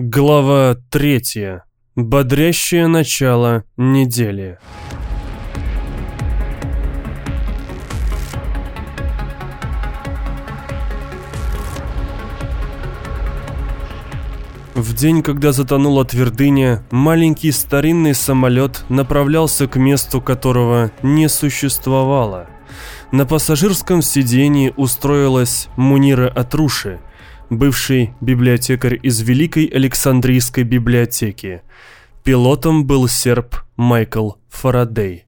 Глава третья. Бодрящее начало недели. В день, когда затонула твердыня, маленький старинный самолет направлялся к месту, которого не существовало. На пассажирском сидении устроилась Мунира Атруши – бывший библиотекарь из Великой Александрийской библиотеки. Пилотом был серб Майкл Фарадей.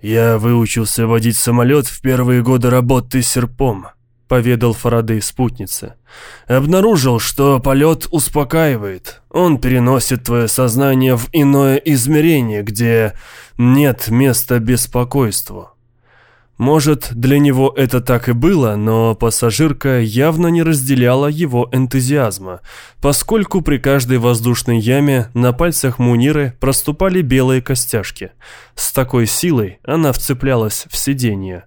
«Я выучился водить самолет в первые годы работы серпом», — поведал Фарадей спутнице. «Обнаружил, что полет успокаивает. Он переносит твое сознание в иное измерение, где нет места беспокойству. Может, для него это так и было, но пассажирка явно не разделяла его энтузиазма, поскольку при каждой воздушной яме на пальцах Муниры проступали белые костяшки. С такой силой она вцеплялась в сиденье.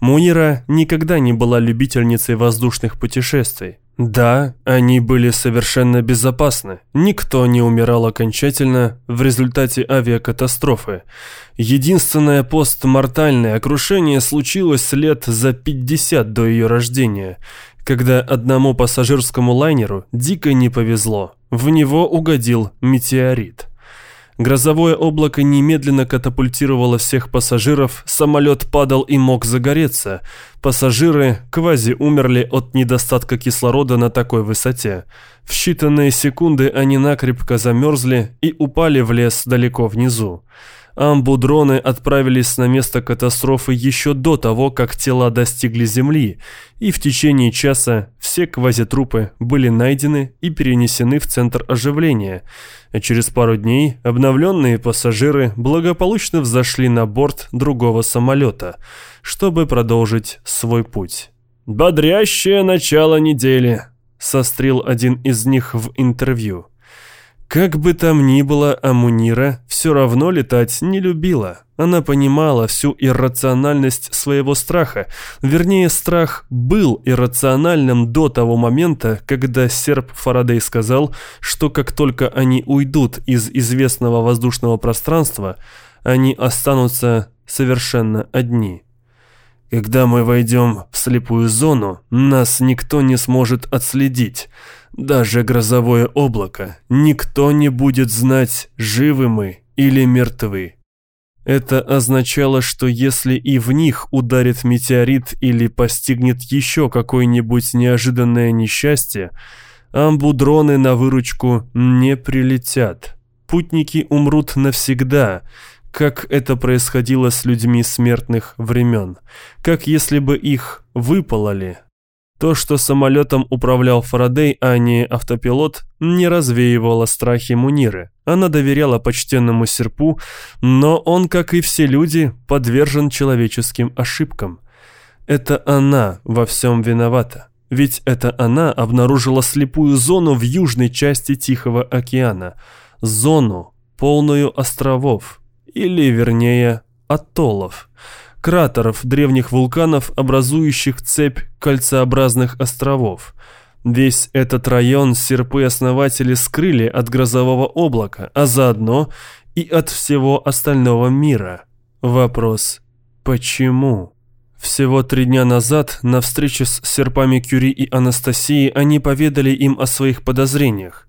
Мунира никогда не была любительницей воздушных путешествий. Да, они были совершенно безопасны. Никто не умирал окончательно в результате авиакатастрофы. Единственное постмортальное крушение случилось лет за 50 до ее рождения, когда одному пассажирскому лайнеру дико не повезло. В него угодил метеорит. Грозовое облако немедленно катапультировало всех пассажиров, самолет падал и мог загореться. Пассажиры квази умерли от недостатка кислорода на такой высоте. В считанные секунды они накрепко замерзли и упали в лес далеко внизу. Амбудроны отправились на место катастрофы еще до того, как тела достигли земли, и в течение часа все квазитрупы были найдены и перенесены в центр оживления, а через пару дней обновленные пассажиры благополучно взошли на борт другого самолета, чтобы продолжить свой путь. «Бодрящее начало недели», — сострил один из них в интервью. Как бы там ни было, Амунира все равно летать не любила. Она понимала всю иррациональность своего страха. Вернее, страх был иррациональным до того момента, когда серп Фарадей сказал, что как только они уйдут из известного воздушного пространства, они останутся совершенно одни. Когда мы войдем в слепую зону, нас никто не сможет отследить даже грозовое облако, никто не будет знать, живы мы или мертвы. Это означало, что если и в них ударит метеорит или постигнет еще какое-нибудь неожиданное несчастье, амбудроны на выручку не прилетят. Путники умрут навсегда, как это происходило с людьми смертных времен, как если бы их выпололи, то, что самолетом управлял Фарадей, а не автопилот, не развеивало страхи Муниры. Она доверяла почтенному серпу, но он, как и все люди, подвержен человеческим ошибкам. Это она во всем виновата. Ведь это она обнаружила слепую зону в южной части Тихого океана. Зону, полную островов. Или, вернее, атоллов кратеров древних вулканов, образующих цепь кольцеобразных островов. Весь этот район серпы-основатели скрыли от грозового облака, а заодно и от всего остального мира. Вопрос «Почему?». Всего три дня назад, на встрече с серпами Кюри и Анастасии, они поведали им о своих подозрениях.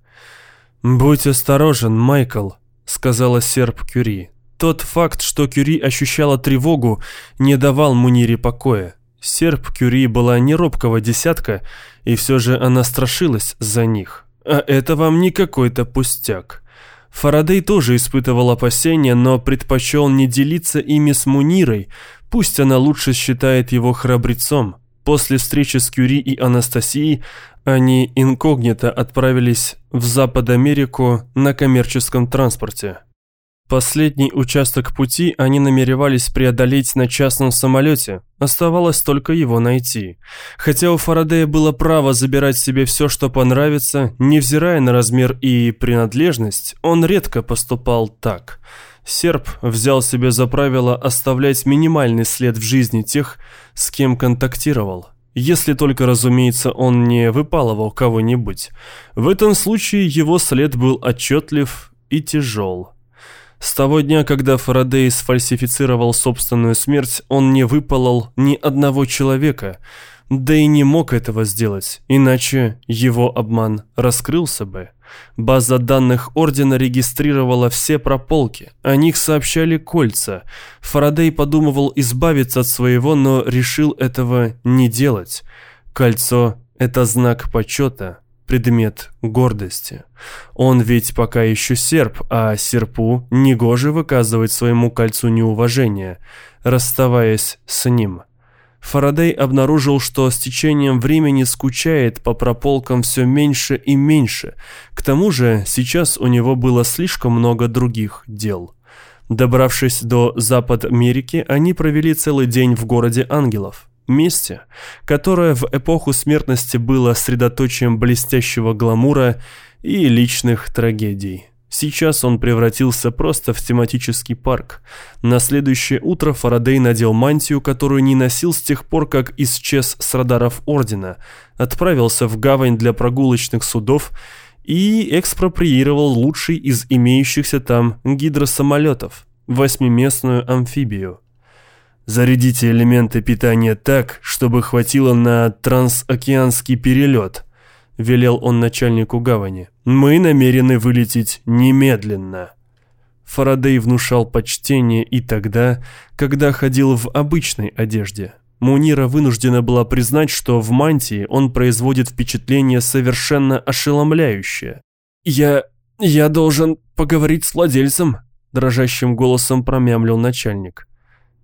«Будь осторожен, Майкл», — сказала серп Кюри. Тот факт, что Кюри ощущала тревогу, не давал Мунире покоя. Серп Кюри была не робкого десятка, и все же она страшилась за них. А это вам не какой-то пустяк. Фарадей тоже испытывал опасения, но предпочел не делиться ими с Мунирой, пусть она лучше считает его храбрецом. После встречи с Кюри и Анастасией они инкогнито отправились в Запад Америку на коммерческом транспорте. Последний участок пути они намеревались преодолеть на частном самолете, оставалось только его найти. Хотя у Фарадея было право забирать себе все, что понравится, невзирая на размер и принадлежность, он редко поступал так. Серб взял себе за правило оставлять минимальный след в жизни тех, с кем контактировал. если только, разумеется, он не выпалывал кого-нибудь. В этом случае его след был отчетлив и тяжел. С того дня, когда Фарадей сфальсифицировал собственную смерть, он не выпалол ни одного человека, да и не мог этого сделать, иначе его обман раскрылся бы. База данных Ордена регистрировала все прополки, о них сообщали кольца. Фарадей подумывал избавиться от своего, но решил этого не делать. Кольцо – это знак почета, предмет гордости. Он ведь пока еще серп, а серпу негоже выказывать своему кольцу неуважение, расставаясь с ним – Фарадей обнаружил, что с течением времени скучает по прополкам все меньше и меньше. К тому же сейчас у него было слишком много других дел. Добравшись до Запад Америки, они провели целый день в городе ангелов. Месте, которое в эпоху смертности было средоточием блестящего гламура и личных трагедий. Сейчас он превратился просто в тематический парк. На следующее утро Фарадей надел мантию, которую не носил с тех пор, как исчез с радаров Ордена, отправился в гавань для прогулочных судов и экспроприировал лучший из имеющихся там гидросамолетов – восьмиместную амфибию. «Зарядите элементы питания так, чтобы хватило на трансокеанский перелет», – велел он начальнику гавани. Мы намерены вылететь немедленно». Фарадей внушал почтение и тогда, когда ходил в обычной одежде. Мунира вынуждена была признать, что в мантии он производит впечатление совершенно ошеломляющее. «Я... я должен поговорить с владельцем», – дрожащим голосом промямлил начальник.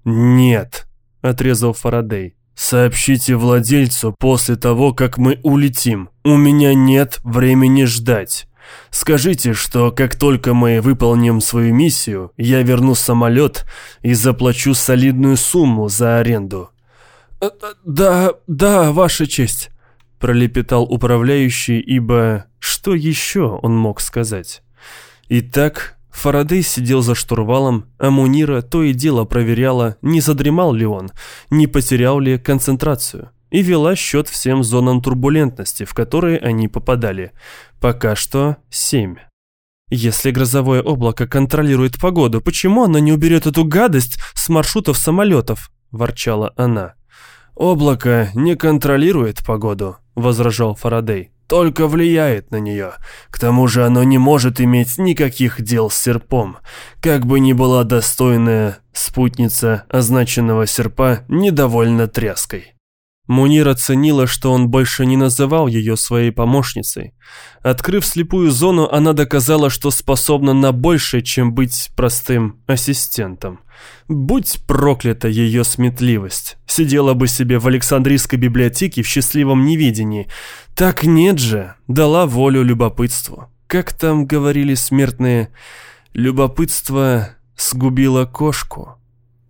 «Нет», – отрезал Фарадей. «Сообщите владельцу после того, как мы улетим. У меня нет времени ждать. Скажите, что как только мы выполним свою миссию, я верну самолет и заплачу солидную сумму за аренду». Э, э, «Да, да, ваша честь», – пролепетал управляющий, ибо что еще он мог сказать? Итак, Фарадей сидел за штурвалом, а Мунира то и дело проверяла, не задремал ли он, не потерял ли концентрацию, и вела счет всем зонам турбулентности, в которые они попадали. Пока что семь. Если грозовое облако контролирует погоду, почему оно не уберет эту гадость с маршрутов самолетов? Ворчала она. Облако не контролирует погоду, возражал Фарадей только влияет на нее. К тому же оно не может иметь никаких дел с серпом. Как бы ни была достойная спутница означенного серпа недовольна тряской. Мунир оценила, что он больше не называл ее своей помощницей. Открыв слепую зону, она доказала, что способна на большее, чем быть простым ассистентом. Будь проклята ее сметливость. Сидела бы себе в Александрийской библиотеке в счастливом невидении. Так нет же, дала волю любопытству. Как там говорили смертные, любопытство сгубило кошку.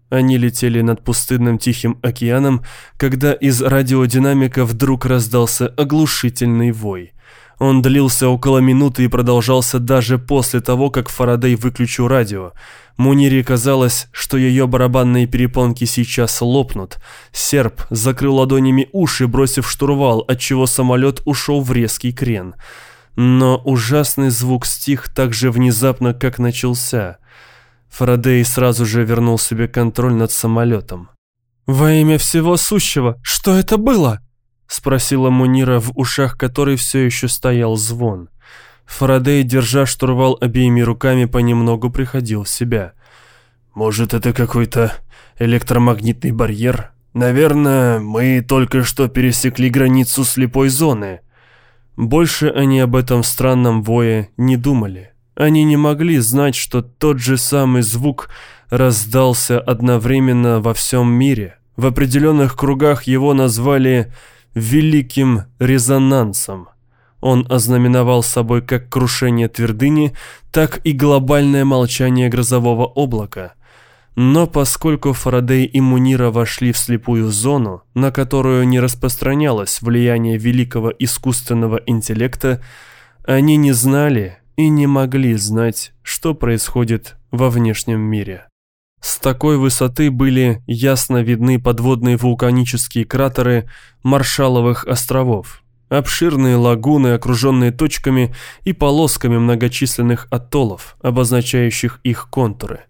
Они летели над пустынным Тихим океаном, когда из радиодинамика вдруг раздался оглушительный вой. Он длился около минуты и продолжался даже после того, как Фарадей выключил радио. Мунире казалось, что ее барабанные перепонки сейчас лопнут. Серп закрыл ладонями уши, бросив штурвал, отчего самолет ушел в резкий крен. Но ужасный звук стих так же внезапно, как начался. Фарадей сразу же вернул себе контроль над самолетом. «Во имя всего сущего, что это было?» Спросила Мунира, в ушах которой все еще стоял звон. Фарадей, держа штурвал обеими руками, понемногу приходил в себя. «Может, это какой-то электромагнитный барьер? Наверное, мы только что пересекли границу слепой зоны». Больше они об этом странном вое не думали. Они не могли знать, что тот же самый звук раздался одновременно во всем мире. В определенных кругах его назвали «великим резонансом». Он ознаменовал собой как крушение твердыни, так и глобальное молчание грозового облака. Но поскольку Фарадей и Мунира вошли в слепую зону, на которую не распространялось влияние великого искусственного интеллекта, они не знали и не могли знать, что происходит во внешнем мире. С такой высоты были ясно видны подводные вулканические кратеры Маршаловых островов, обширные лагуны, окруженные точками и полосками многочисленных атоллов, обозначающих их контуры.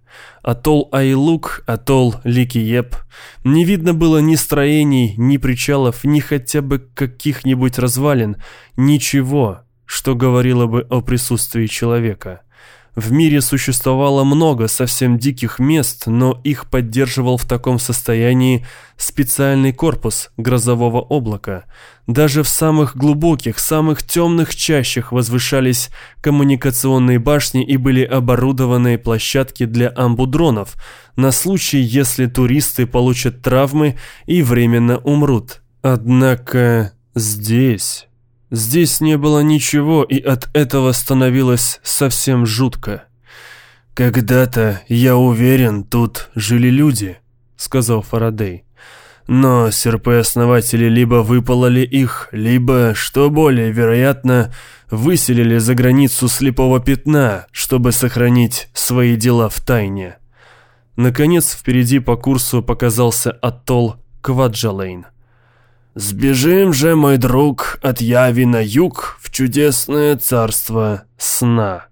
Атолл Айлук, атолл Ликиеп. Не видно было ни строений, ни причалов, ни хотя бы каких-нибудь развалин, ничего, что говорило бы о присутствии человека. В мире существовало много совсем диких мест, но их поддерживал в таком состоянии специальный корпус грозового облака. Даже в самых глубоких, самых темных чащах возвышались коммуникационные башни и были оборудованы площадки для амбудронов на случай, если туристы получат травмы и временно умрут. Однако здесь... Здесь не было ничего, и от этого становилось совсем жутко. «Когда-то, я уверен, тут жили люди», — сказал Фарадей. «Но серпы-основатели либо выпололи их, либо, что более вероятно, выселили за границу слепого пятна, чтобы сохранить свои дела в тайне». Наконец, впереди по курсу показался атолл Кваджалейн. «Сбежим же, мой друг, от Яви на юг в чудесное царство сна»,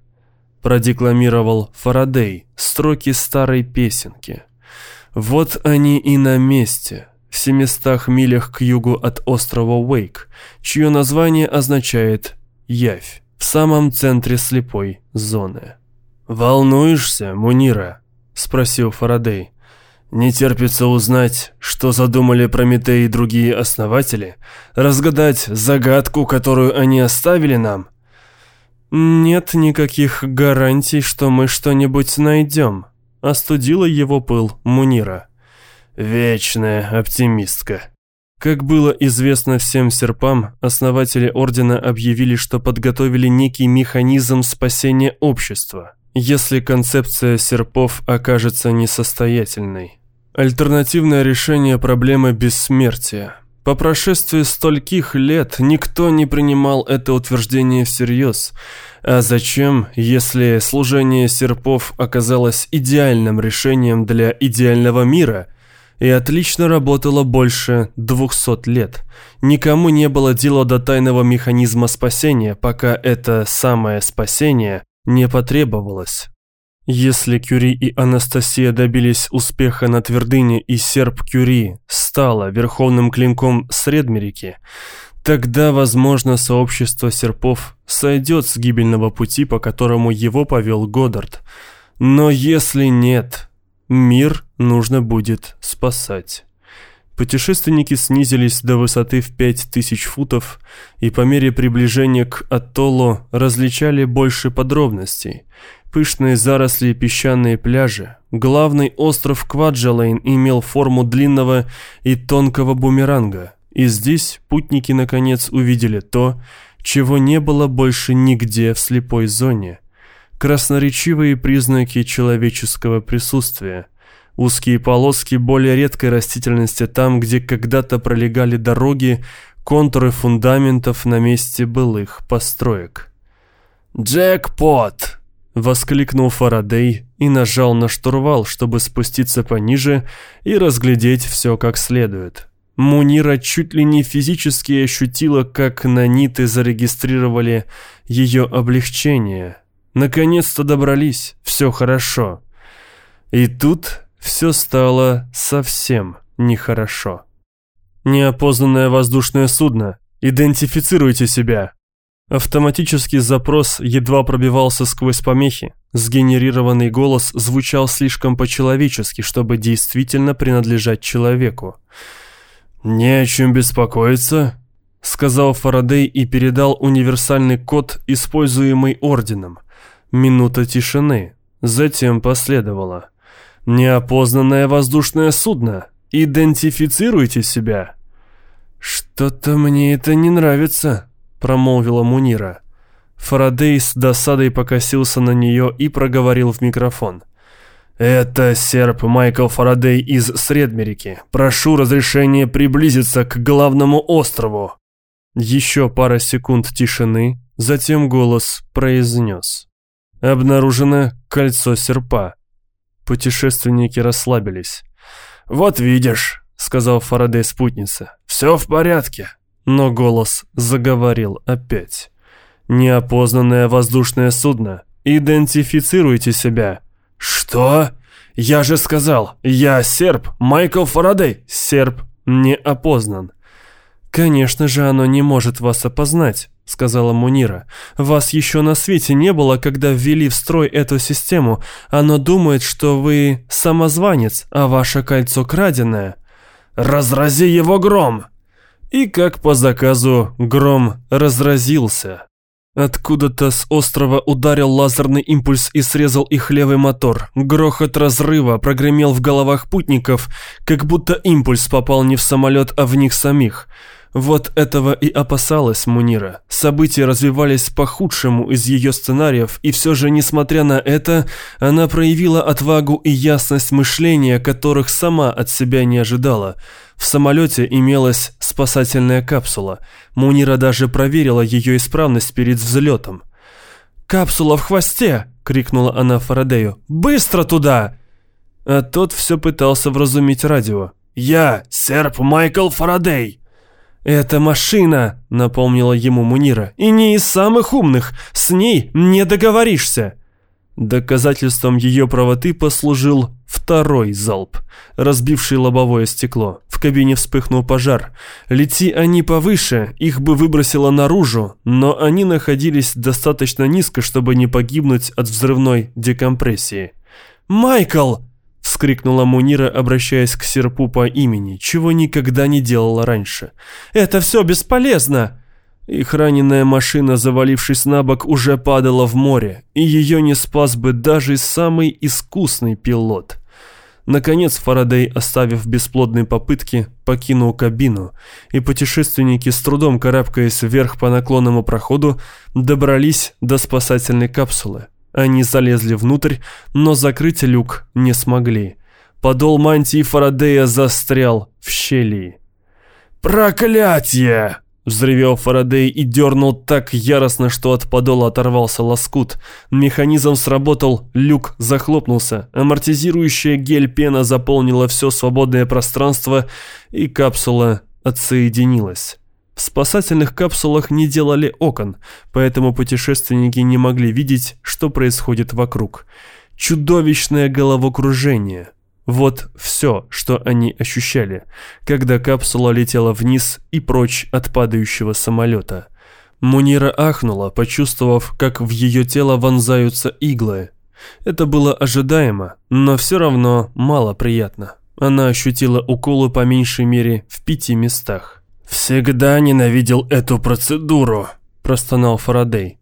продекламировал Фарадей строки старой песенки. Вот они и на месте, в семистах милях к югу от острова Уэйк, чье название означает «Явь», в самом центре слепой зоны. «Волнуешься, Мунира?» – спросил Фарадей. Не терпится узнать, что задумали Прометей и другие основатели, разгадать загадку, которую они оставили нам. Нет никаких гарантий, что мы что-нибудь найдем, остудила его пыл Мунира. Вечная оптимистка. Как было известно всем серпам, основатели Ордена объявили, что подготовили некий механизм спасения общества, если концепция серпов окажется несостоятельной. Альтернативное решение проблемы бессмертия. По прошествии стольких лет никто не принимал это утверждение всерьез. А зачем, если служение серпов оказалось идеальным решением для идеального мира и отлично работало больше двухсот лет? Никому не было дела до тайного механизма спасения, пока это самое спасение не потребовалось. Если Кюри и Анастасия добились успеха на твердыне и серп Кюри стала верховным клинком Средмерики, тогда, возможно, сообщество серпов сойдет с гибельного пути, по которому его повел Годдард. Но если нет, мир нужно будет спасать. Путешественники снизились до высоты в пять тысяч футов и по мере приближения к атоллу различали больше подробностей – пышные заросли и песчаные пляжи. Главный остров Кваджалейн имел форму длинного и тонкого бумеранга. И здесь путники наконец увидели то, чего не было больше нигде в слепой зоне. Красноречивые признаки человеческого присутствия. Узкие полоски более редкой растительности там, где когда-то пролегали дороги, контуры фундаментов на месте былых построек. «Джекпот!» Воскликнул Фарадей и нажал на штурвал, чтобы спуститься пониже и разглядеть все как следует. Мунира чуть ли не физически ощутила, как наниты зарегистрировали ее облегчение. Наконец-то добрались, все хорошо. И тут все стало совсем нехорошо. Неопознанное воздушное судно. Идентифицируйте себя. Автоматический запрос едва пробивался сквозь помехи. Сгенерированный голос звучал слишком по-человечески, чтобы действительно принадлежать человеку. «Не о чем беспокоиться», — сказал Фарадей и передал универсальный код, используемый Орденом. Минута тишины. Затем последовало. «Неопознанное воздушное судно. Идентифицируйте себя». «Что-то мне это не нравится», промолвила Мунира. Фарадей с досадой покосился на нее и проговорил в микрофон. «Это серп Майкл Фарадей из Средмерики. Прошу разрешения приблизиться к главному острову». Еще пара секунд тишины, затем голос произнес. «Обнаружено кольцо серпа». Путешественники расслабились. «Вот видишь», — сказал Фарадей спутнице, — «все в порядке». Но голос заговорил опять. «Неопознанное воздушное судно. Идентифицируйте себя». «Что? Я же сказал, я серб, Майкл Фарадей». «Серб не опознан». «Конечно же, оно не может вас опознать», — сказала Мунира. «Вас еще на свете не было, когда ввели в строй эту систему. Оно думает, что вы самозванец, а ваше кольцо краденое». «Разрази его гром!» И как по заказу гром разразился. Откуда-то с острова ударил лазерный импульс и срезал их левый мотор. Грохот разрыва прогремел в головах путников, как будто импульс попал не в самолет, а в них самих. Вот этого и опасалась Мунира. События развивались по худшему из ее сценариев, и все же, несмотря на это, она проявила отвагу и ясность мышления, которых сама от себя не ожидала. В самолете имелась спасательная капсула. Мунира даже проверила ее исправность перед взлетом. «Капсула в хвосте!» — крикнула она Фарадею. «Быстро туда!» А тот все пытался вразумить радио. «Я, серп Майкл Фарадей!» «Это машина», — напомнила ему Мунира, — «и не из самых умных, с ней не договоришься». Доказательством ее правоты послужил второй залп, разбивший лобовое стекло. В кабине вспыхнул пожар. Лети они повыше, их бы выбросило наружу, но они находились достаточно низко, чтобы не погибнуть от взрывной декомпрессии. «Майкл!» Вскрикнула Мунира, обращаясь к серпу по имени, чего никогда не делала раньше. «Это все бесполезно!» Их раненая машина, завалившись на бок, уже падала в море, и ее не спас бы даже самый искусный пилот. Наконец Фарадей, оставив бесплодные попытки, покинул кабину, и путешественники, с трудом карабкаясь вверх по наклонному проходу, добрались до спасательной капсулы. Они залезли внутрь, но закрыть люк не смогли. Подол мантии Фарадея застрял в щели. «Проклятье!» Взревел Фарадей и дернул так яростно, что от подола оторвался лоскут. Механизм сработал, люк захлопнулся. Амортизирующая гель-пена заполнила все свободное пространство, и капсула отсоединилась. В спасательных капсулах не делали окон, поэтому путешественники не могли видеть, что происходит вокруг. Чудовищное головокружение. Вот все, что они ощущали, когда капсула летела вниз и прочь от падающего самолета. Мунира ахнула, почувствовав, как в ее тело вонзаются иглы. Это было ожидаемо, но все равно мало приятно. Она ощутила уколы по меньшей мере в пяти местах. «Всегда ненавидел эту процедуру», – простонал Фарадей.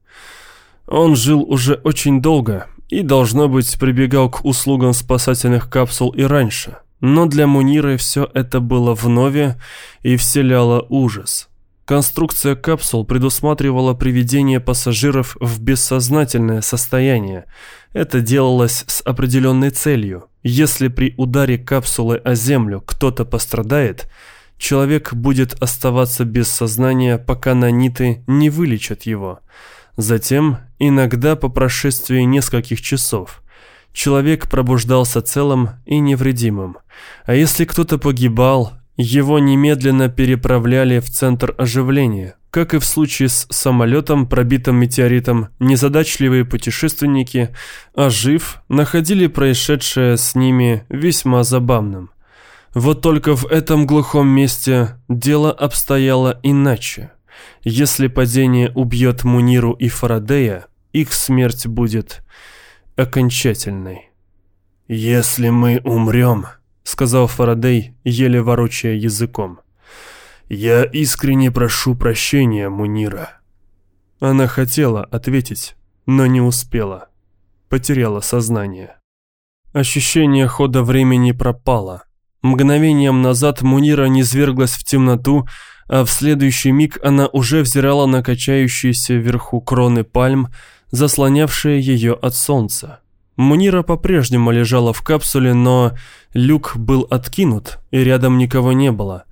Он жил уже очень долго и, должно быть, прибегал к услугам спасательных капсул и раньше. Но для Муниры все это было вновь и вселяло ужас. Конструкция капсул предусматривала приведение пассажиров в бессознательное состояние. Это делалось с определенной целью. Если при ударе капсулы о землю кто-то пострадает – человек будет оставаться без сознания, пока наниты не вылечат его. Затем, иногда по прошествии нескольких часов, человек пробуждался целым и невредимым. А если кто-то погибал, его немедленно переправляли в центр оживления. Как и в случае с самолетом, пробитым метеоритом, незадачливые путешественники, ожив, находили происшедшее с ними весьма забавным. Вот только в этом глухом месте дело обстояло иначе. Если падение убьет Муниру и Фарадея, их смерть будет окончательной. «Если мы умрем», — сказал Фарадей, еле ворочая языком, — «я искренне прошу прощения, Мунира». Она хотела ответить, но не успела. Потеряла сознание. Ощущение хода времени пропало. Мгновением назад Мунира низверглась в темноту, а в следующий миг она уже взирала на качающиеся вверху кроны пальм, заслонявшие ее от солнца. Мунира по-прежнему лежала в капсуле, но люк был откинут, и рядом никого не было.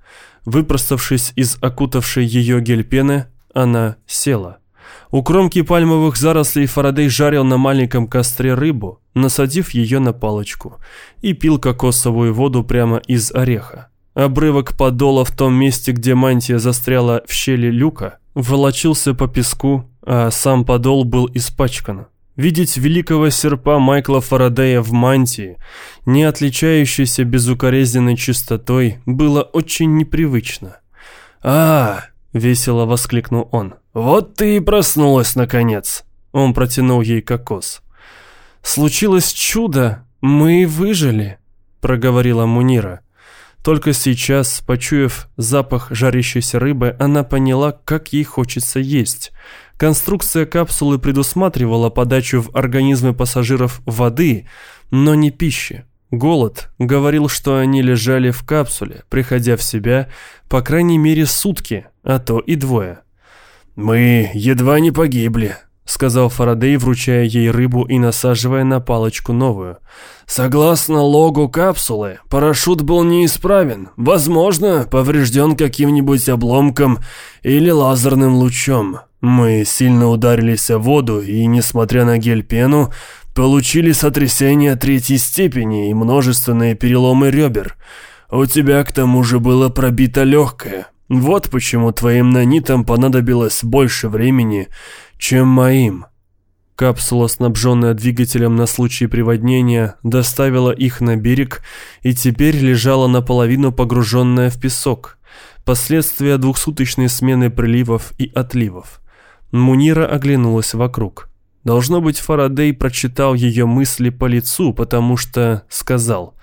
Выпроставшись из окутавшей ее гельпены, она села. У кромки пальмовых зарослей Фарадей жарил на маленьком костре рыбу, насадив ее на палочку, и пил кокосовую воду прямо из ореха. Обрывок подола в том месте, где мантия застряла в щели люка, волочился по песку, а сам подол был испачкан. Видеть великого серпа Майкла Фарадея в мантии, не отличающейся безукоризненной чистотой, было очень непривычно. «А, — весело воскликнул он, — вот ты и проснулась, наконец!» Он протянул ей кокос. «Случилось чудо, мы выжили», — проговорила Мунира. Только сейчас, почуяв запах жарящейся рыбы, она поняла, как ей хочется есть — Конструкция капсулы предусматривала подачу в организмы пассажиров воды, но не пищи. Голод говорил, что они лежали в капсуле, приходя в себя, по крайней мере, сутки, а то и двое. «Мы едва не погибли», — сказал Фарадей, вручая ей рыбу и насаживая на палочку новую. «Согласно логу капсулы, парашют был неисправен, возможно, поврежден каким-нибудь обломком или лазерным лучом. Мы сильно ударились о воду и, несмотря на гель-пену, получили сотрясение третьей степени и множественные переломы ребер. У тебя к тому же было пробито легкое. Вот почему твоим нанитам понадобилось больше времени, чем моим. Капсула, снабженная двигателем на случай приводнения, доставила их на берег и теперь лежала наполовину погруженная в песок. Последствия двухсуточной смены приливов и отливов. Мунира оглянулась вокруг. Должно быть, Фарадей прочитал ее мысли по лицу, потому что сказал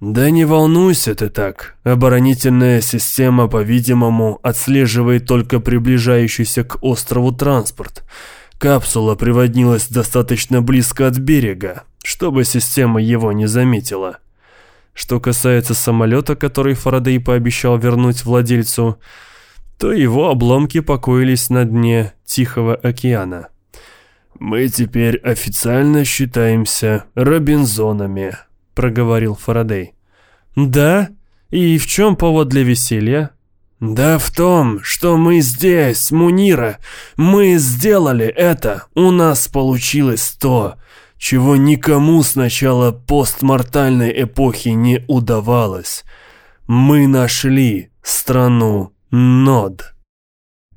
«Да не волнуйся ты так. Оборонительная система, по-видимому, отслеживает только приближающийся к острову транспорт. Капсула приводнилась достаточно близко от берега, чтобы система его не заметила». Что касается самолета, который Фарадей пообещал вернуть владельцу, то его обломки покоились на дне Тихого океана. «Мы теперь официально считаемся Робинзонами», — проговорил Фарадей. «Да? И в чем повод для веселья?» «Да в том, что мы здесь, Мунира. Мы сделали это. У нас получилось то, чего никому с начала постмортальной эпохи не удавалось. Мы нашли страну Нод.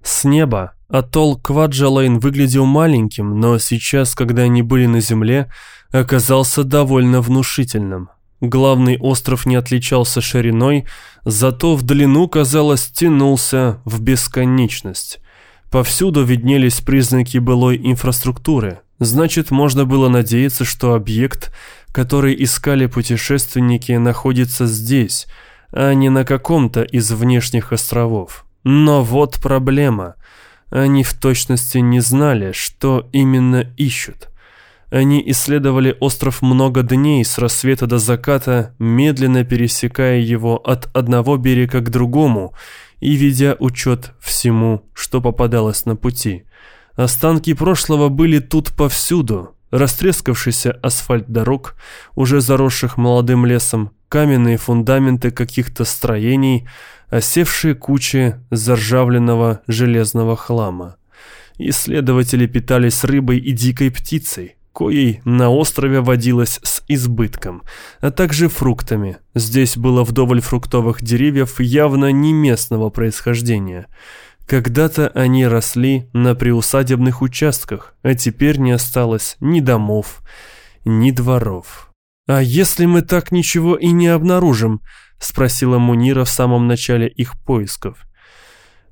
С неба атолл Кваджалейн выглядел маленьким, но сейчас, когда они были на земле, оказался довольно внушительным. Главный остров не отличался шириной, зато в длину, казалось, тянулся в бесконечность. Повсюду виднелись признаки былой инфраструктуры. Значит, можно было надеяться, что объект, который искали путешественники, находится здесь – а не на каком-то из внешних островов. Но вот проблема. Они в точности не знали, что именно ищут. Они исследовали остров много дней с рассвета до заката, медленно пересекая его от одного берега к другому и ведя учет всему, что попадалось на пути. Останки прошлого были тут повсюду, растрескавшийся асфальт дорог, уже заросших молодым лесом, каменные фундаменты каких-то строений, осевшие кучи заржавленного железного хлама. Исследователи питались рыбой и дикой птицей, коей на острове водилось с избытком, а также фруктами. Здесь было вдоволь фруктовых деревьев явно не местного происхождения. Когда-то они росли на приусадебных участках, а теперь не осталось ни домов, ни дворов. «А если мы так ничего и не обнаружим?» — спросила Мунира в самом начале их поисков.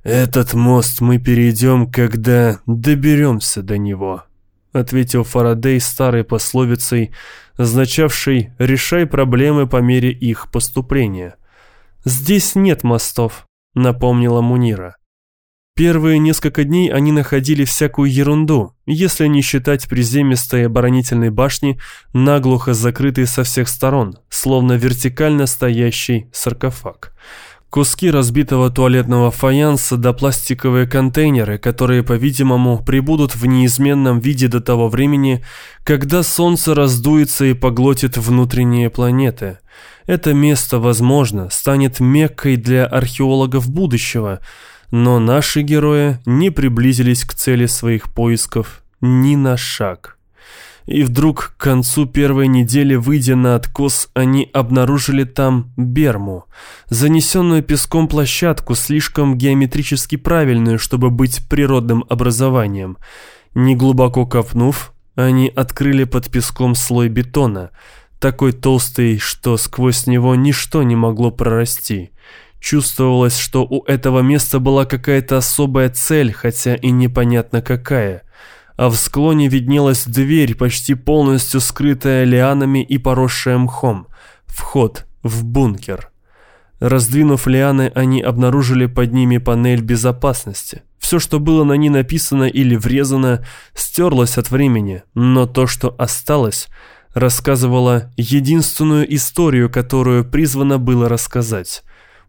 «Этот мост мы перейдем, когда доберемся до него», — ответил Фарадей старой пословицей, означавшей «решай проблемы по мере их поступления». «Здесь нет мостов», — напомнила Мунира. Первые несколько дней они находили всякую ерунду, если не считать приземистой оборонительной башни, наглухо закрытой со всех сторон, словно вертикально стоящий саркофаг. Куски разбитого туалетного фаянса да пластиковые контейнеры, которые, по-видимому, прибудут в неизменном виде до того времени, когда Солнце раздуется и поглотит внутренние планеты. Это место, возможно, станет меккой для археологов будущего – Но наши герои не приблизились к цели своих поисков ни на шаг. И вдруг к концу первой недели, выйдя на откос, они обнаружили там берму, занесенную песком площадку, слишком геометрически правильную, чтобы быть природным образованием. Неглубоко копнув, они открыли под песком слой бетона, такой толстый, что сквозь него ничто не могло прорасти. Чувствовалось, что у этого места была какая-то особая цель, хотя и непонятно какая а в склоне виднелась дверь, почти полностью скрытая лианами и поросшая мхом. Вход в бункер. Раздвинув лианы, они обнаружили под ними панель безопасности. Все, что было на ней написано или врезано, стерлось от времени, но то, что осталось, рассказывало единственную историю, которую призвано было рассказать.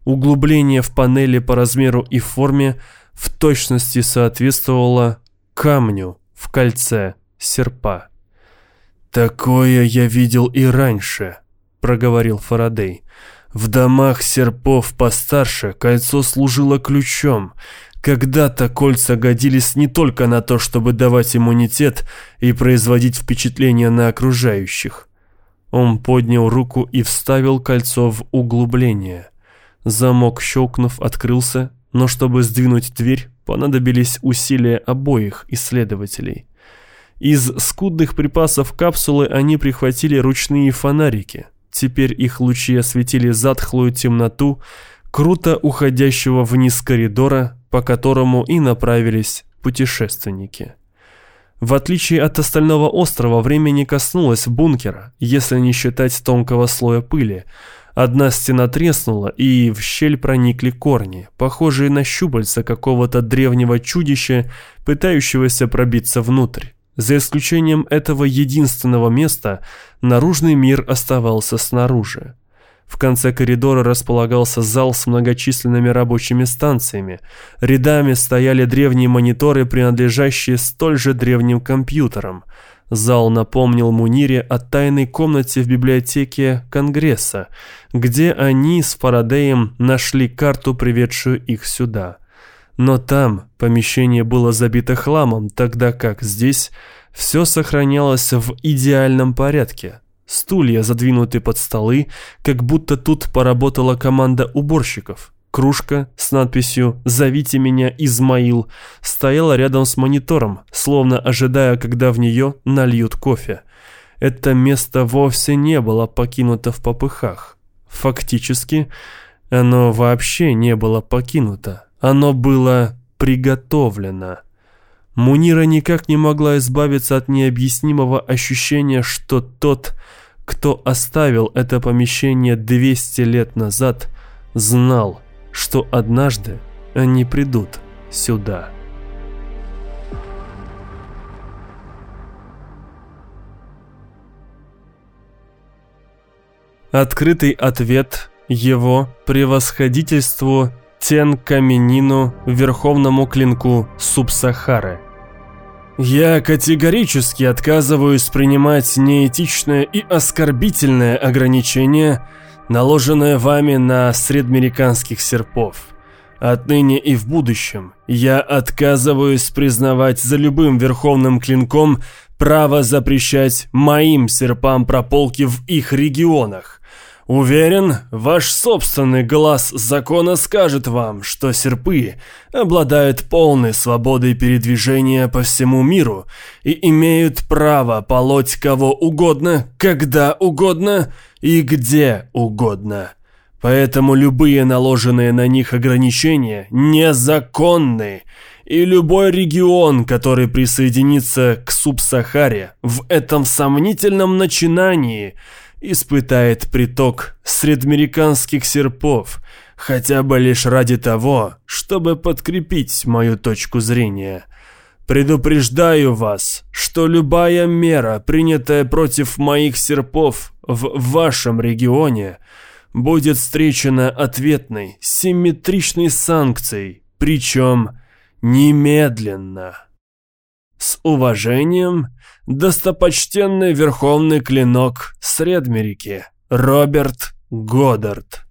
Углубление в панели по размеру и форме в точности соответствовало камню, в кольце серпа. «Такое я видел и раньше», — проговорил Фарадей. «В домах серпов постарше кольцо служило ключом. Когда-то кольца годились не только на то, чтобы давать иммунитет и производить впечатление на окружающих». Он поднял руку и вставил кольцо в углубление. Замок, щелкнув, открылся, но чтобы сдвинуть дверь, понадобились усилия обоих исследователей. Из скудных припасов капсулы они прихватили ручные фонарики. Теперь их лучи осветили затхлую темноту, круто уходящего вниз коридора, по которому и направились путешественники. В отличие от остального острова, время не коснулось бункера, если не считать тонкого слоя пыли, Одна стена треснула, и в щель проникли корни, похожие на щупальца какого-то древнего чудища, пытающегося пробиться внутрь. За исключением этого единственного места, наружный мир оставался снаружи. В конце коридора располагался зал с многочисленными рабочими станциями. Рядами стояли древние мониторы, принадлежащие столь же древним компьютерам – Зал напомнил Мунире о тайной комнате в библиотеке Конгресса, где они с Фарадеем нашли карту, приведшую их сюда. Но там помещение было забито хламом, тогда как здесь все сохранялось в идеальном порядке. Стулья задвинуты под столы, как будто тут поработала команда уборщиков. Кружка с надписью «Зовите меня Измаил» стояла рядом с монитором, словно ожидая, когда в нее нальют кофе. Это место вовсе не было покинуто в попыхах. Фактически, оно вообще не было покинуто. Оно было приготовлено. Мунира никак не могла избавиться от необъяснимого ощущения, что тот, кто оставил это помещение 200 лет назад, знал – что однажды они придут сюда. Открытый ответ его превосходительству Тен Каменину, верховному клинку Субсахары. Я категорически отказываюсь принимать неэтичное и оскорбительное ограничение – наложенное вами на средмериканских серпов. Отныне и в будущем я отказываюсь признавать за любым верховным клинком право запрещать моим серпам прополки в их регионах. Уверен, ваш собственный глаз закона скажет вам, что серпы обладают полной свободой передвижения по всему миру и имеют право полоть кого угодно, когда угодно и где угодно. Поэтому любые наложенные на них ограничения незаконны, и любой регион, который присоединится к Субсахаре в этом сомнительном начинании, испытает приток средмериканских серпов, хотя бы лишь ради того, чтобы подкрепить мою точку зрения – Предупреждаю вас, что любая мера, принятая против моих серпов в вашем регионе, будет встречена ответной, симметричной санкцией, причем немедленно. С уважением, достопочтенный верховный клинок Средмерики, Роберт Годдард.